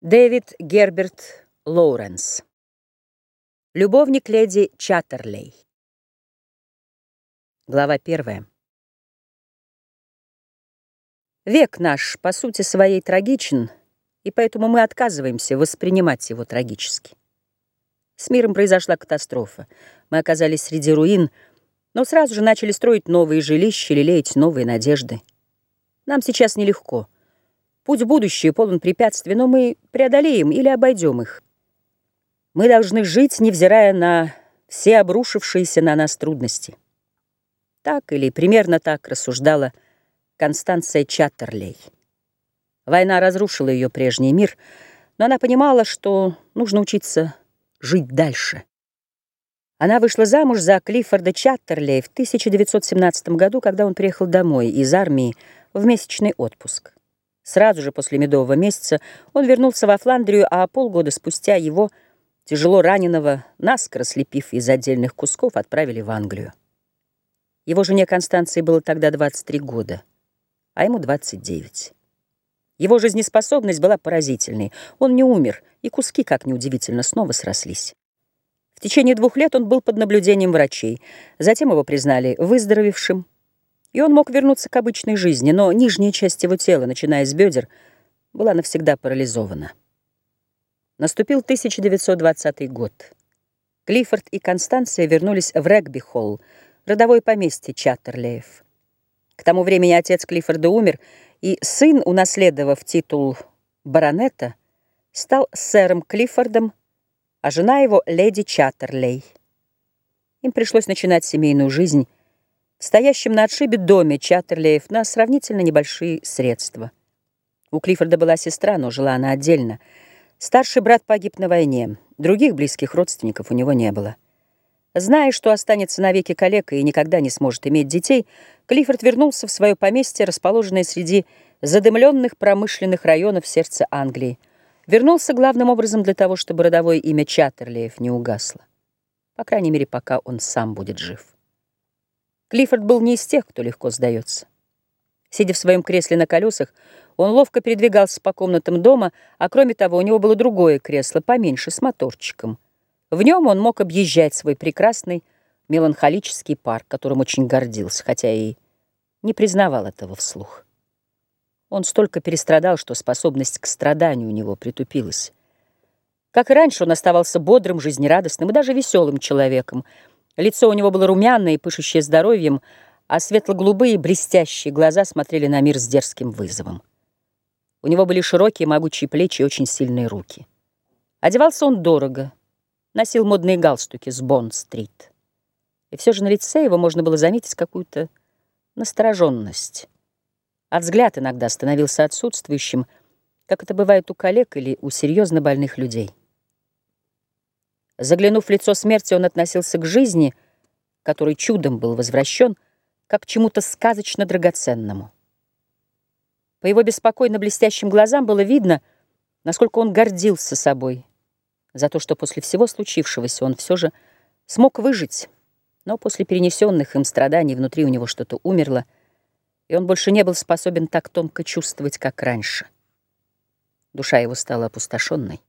Дэвид Герберт Лоуренс. Любовник леди Чаттерлей. Глава первая. Век наш, по сути своей, трагичен, и поэтому мы отказываемся воспринимать его трагически. С миром произошла катастрофа. Мы оказались среди руин, но сразу же начали строить новые жилища, лелеять новые надежды. Нам сейчас нелегко — Путь будущее полон препятствий, но мы преодолеем или обойдем их. Мы должны жить, невзирая на все обрушившиеся на нас трудности. Так или примерно так рассуждала Констанция Чаттерлей. Война разрушила ее прежний мир, но она понимала, что нужно учиться жить дальше. Она вышла замуж за Клиффорда Чаттерлей в 1917 году, когда он приехал домой из армии в месячный отпуск. Сразу же после медового месяца он вернулся во Фландрию, а полгода спустя его, тяжело раненого, наскоро слепив из отдельных кусков, отправили в Англию. Его жене Констанции было тогда 23 года, а ему 29. Его жизнеспособность была поразительной. Он не умер, и куски, как неудивительно, снова срослись. В течение двух лет он был под наблюдением врачей. Затем его признали выздоровевшим и он мог вернуться к обычной жизни, но нижняя часть его тела, начиная с бедер, была навсегда парализована. Наступил 1920 год. Клиффорд и Констанция вернулись в Регби-холл, родовое поместье Чаттерлеев. К тому времени отец Клиффорда умер, и сын, унаследовав титул баронета, стал сэром Клиффордом, а жена его — леди Чаттерлей. Им пришлось начинать семейную жизнь в стоящем на отшибе доме Чаттерлеев на сравнительно небольшие средства. У Клиффорда была сестра, но жила она отдельно. Старший брат погиб на войне, других близких родственников у него не было. Зная, что останется навеки калекой и никогда не сможет иметь детей, Клиффорд вернулся в свое поместье, расположенное среди задымленных промышленных районов сердца Англии. Вернулся главным образом для того, чтобы родовое имя Чаттерлеев не угасло. По крайней мере, пока он сам будет жив. Клиффорд был не из тех, кто легко сдается. Сидя в своем кресле на колесах, он ловко передвигался по комнатам дома, а кроме того у него было другое кресло, поменьше, с моторчиком. В нем он мог объезжать свой прекрасный меланхолический парк, которым очень гордился, хотя и не признавал этого вслух. Он столько перестрадал, что способность к страданию у него притупилась. Как и раньше, он оставался бодрым, жизнерадостным и даже веселым человеком — Лицо у него было румяное и пышущее здоровьем, а светло-голубые блестящие глаза смотрели на мир с дерзким вызовом. У него были широкие могучие плечи и очень сильные руки. Одевался он дорого, носил модные галстуки с Бонд-стрит. И все же на лице его можно было заметить какую-то настороженность. А взгляд иногда становился отсутствующим, как это бывает у коллег или у серьезно больных людей. Заглянув в лицо смерти, он относился к жизни, который чудом был возвращен, как к чему-то сказочно драгоценному. По его беспокойно блестящим глазам было видно, насколько он гордился собой, за то, что после всего случившегося он все же смог выжить, но после перенесенных им страданий внутри у него что-то умерло, и он больше не был способен так тонко чувствовать, как раньше. Душа его стала опустошенной.